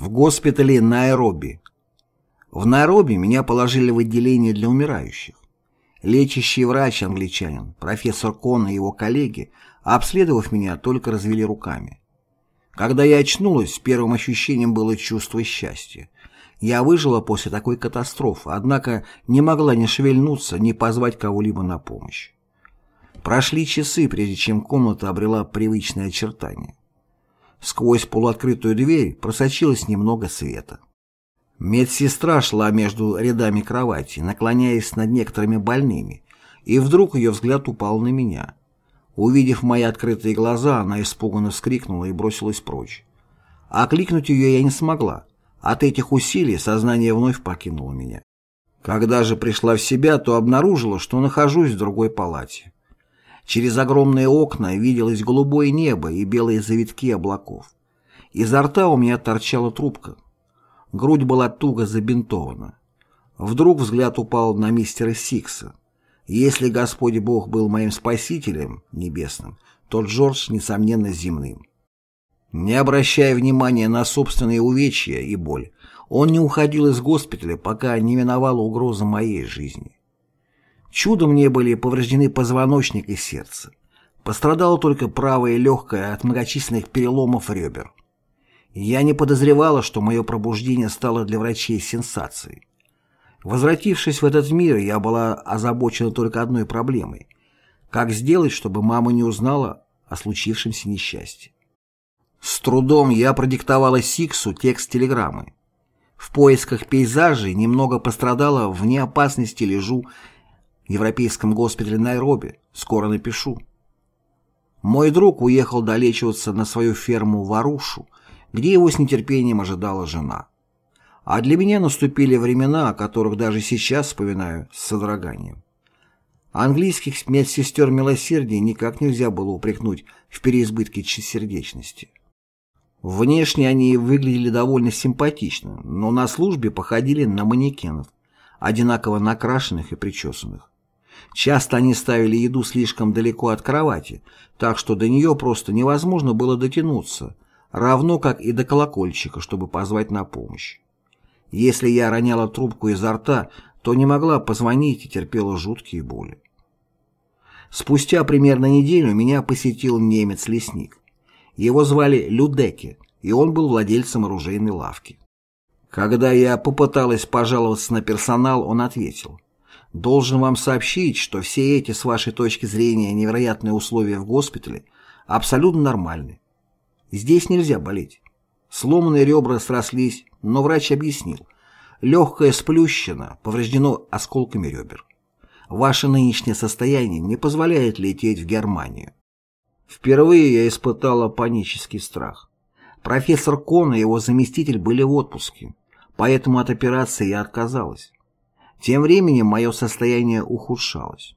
В госпитале Найроби. В Найроби меня положили в отделение для умирающих. Лечащий врач-англичанин, профессор Кон и его коллеги, обследовав меня, только развели руками. Когда я очнулась, первым ощущением было чувство счастья. Я выжила после такой катастрофы, однако не могла ни шевельнуться, ни позвать кого-либо на помощь. Прошли часы, прежде чем комната обрела привычные очертания. Сквозь полуоткрытую дверь просочилось немного света. Медсестра шла между рядами кровати, наклоняясь над некоторыми больными, и вдруг ее взгляд упал на меня. Увидев мои открытые глаза, она испуганно вскрикнула и бросилась прочь. Окликнуть ее я не смогла. От этих усилий сознание вновь покинуло меня. Когда же пришла в себя, то обнаружила, что нахожусь в другой палате. Через огромные окна виделось голубое небо и белые завитки облаков. Изо рта у меня торчала трубка. Грудь была туго забинтована. Вдруг взгляд упал на мистера Сикса. Если Господь Бог был моим спасителем небесным, то Джордж, несомненно, земным. Не обращая внимания на собственные увечья и боль, он не уходил из госпиталя, пока не миновала угроза моей жизни. Чудом не были повреждены позвоночник и сердце. Пострадало только правое легкое от многочисленных переломов ребер. Я не подозревала, что мое пробуждение стало для врачей сенсацией. Возвратившись в этот мир, я была озабочена только одной проблемой. Как сделать, чтобы мама не узнала о случившемся несчастье? С трудом я продиктовала Сиксу текст телеграммы. В поисках пейзажей немного пострадала, вне опасности лежу Европейском госпитале Найроби. Скоро напишу. Мой друг уехал долечиваться на свою ферму в Арушу, где его с нетерпением ожидала жена. А для меня наступили времена, о которых даже сейчас вспоминаю с содроганием. Английских медсестер милосердия никак нельзя было упрекнуть в переизбытке сердечности. Внешне они выглядели довольно симпатично, но на службе походили на манекенов, одинаково накрашенных и причесанных. Часто они ставили еду слишком далеко от кровати, так что до нее просто невозможно было дотянуться, равно как и до колокольчика, чтобы позвать на помощь. Если я роняла трубку изо рта, то не могла позвонить и терпела жуткие боли. Спустя примерно неделю меня посетил немец-лесник. Его звали Людеке, и он был владельцем оружейной лавки. Когда я попыталась пожаловаться на персонал, он ответил – Должен вам сообщить, что все эти, с вашей точки зрения, невероятные условия в госпитале абсолютно нормальны. Здесь нельзя болеть. Сломанные ребра срослись, но врач объяснил. Легкое сплющено, повреждено осколками ребер. Ваше нынешнее состояние не позволяет лететь в Германию. Впервые я испытала панический страх. Профессор Кон и его заместитель были в отпуске, поэтому от операции я отказалась. Тем временем мое состояние ухудшалось.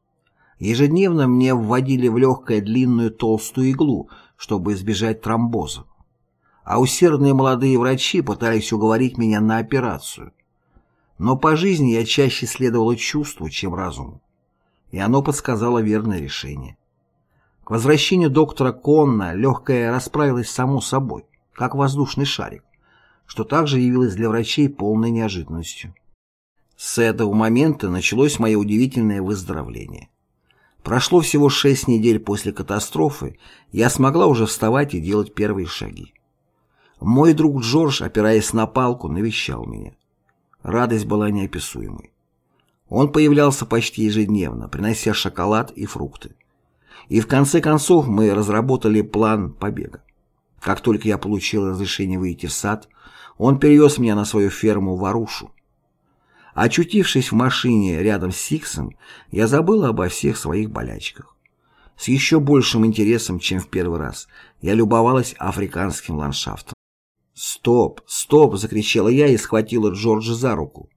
Ежедневно мне вводили в легкое длинную толстую иглу, чтобы избежать тромбоза. А усердные молодые врачи пытались уговорить меня на операцию. Но по жизни я чаще следовала чувству, чем разуму. И оно подсказало верное решение. К возвращению доктора Конна легкое расправилось само собой, как воздушный шарик, что также явилось для врачей полной неожиданностью. С этого момента началось мое удивительное выздоровление. Прошло всего шесть недель после катастрофы, я смогла уже вставать и делать первые шаги. Мой друг Джордж, опираясь на палку, навещал меня. Радость была неописуемой. Он появлялся почти ежедневно, принося шоколад и фрукты. И в конце концов мы разработали план побега. Как только я получил разрешение выйти в сад, он перевез меня на свою ферму в Арушу. Очутившись в машине рядом с Сиксом, я забыла обо всех своих болячках. С еще большим интересом, чем в первый раз, я любовалась африканским ландшафтом. «Стоп! Стоп!» — закричала я и схватила Джорджа за руку.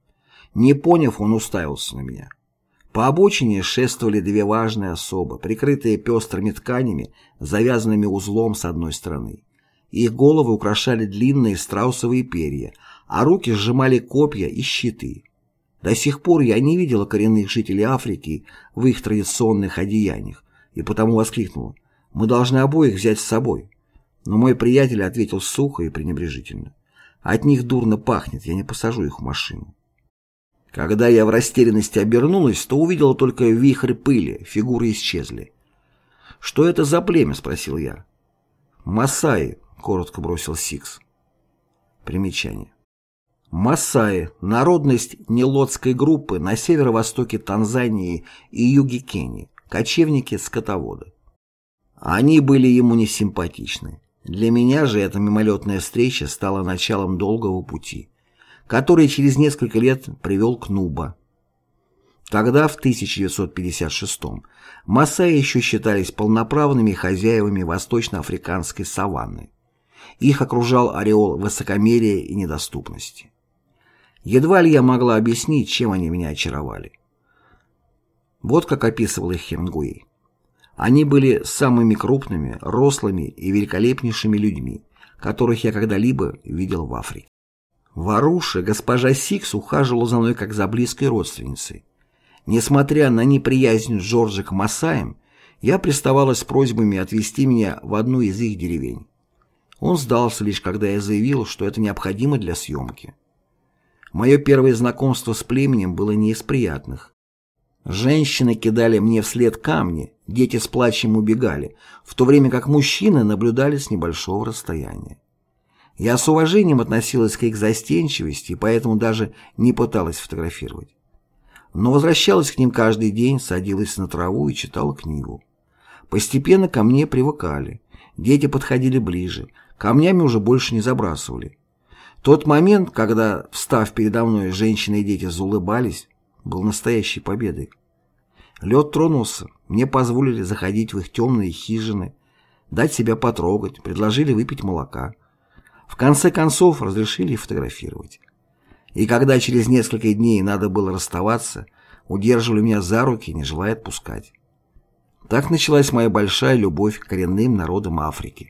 Не поняв, он уставился на меня. По обочине шествовали две важные особы, прикрытые пестрыми тканями, завязанными узлом с одной стороны. Их головы украшали длинные страусовые перья, а руки сжимали копья и щиты. До сих пор я не видела коренных жителей Африки в их традиционных одеяниях, и потому воскликнула «Мы должны обоих взять с собой». Но мой приятель ответил сухо и пренебрежительно. От них дурно пахнет, я не посажу их в машину. Когда я в растерянности обернулась, то увидела только вихрь пыли, фигуры исчезли. «Что это за племя?» — спросил я. «Масаи», — коротко бросил Сикс. Примечание. Масаи – народность нелотской группы на северо-востоке Танзании и юге Кении, кочевники-скотоводы. Они были ему не симпатичны. Для меня же эта мимолетная встреча стала началом долгого пути, который через несколько лет привел к Нуба. Тогда, в 1956-м, Масаи еще считались полноправными хозяевами восточноафриканской саванны. Их окружал ореол высокомерия и недоступности. Едва ли я могла объяснить, чем они меня очаровали. Вот как описывал их Хемингуэй. Они были самыми крупными, рослыми и великолепнейшими людьми, которых я когда-либо видел в Африке. В Аруше госпожа Сикс ухаживала за мной как за близкой родственницей. Несмотря на неприязнь Джорджа к Масаям, я приставала с просьбами отвезти меня в одну из их деревень. Он сдался лишь, когда я заявил, что это необходимо для съемки. Мое первое знакомство с племенем было не из приятных. Женщины кидали мне вслед камни, дети с плачем убегали, в то время как мужчины наблюдали с небольшого расстояния. Я с уважением относилась к их застенчивости и поэтому даже не пыталась фотографировать. Но возвращалась к ним каждый день, садилась на траву и читала книгу. Постепенно ко мне привыкали. Дети подходили ближе, камнями уже больше не забрасывали. Тот момент, когда, встав передо мной, женщины и дети заулыбались, был настоящей победой. Лед тронулся, мне позволили заходить в их темные хижины, дать себя потрогать, предложили выпить молока. В конце концов разрешили фотографировать. И когда через несколько дней надо было расставаться, удерживали меня за руки, не желая отпускать. Так началась моя большая любовь к коренным народам Африки.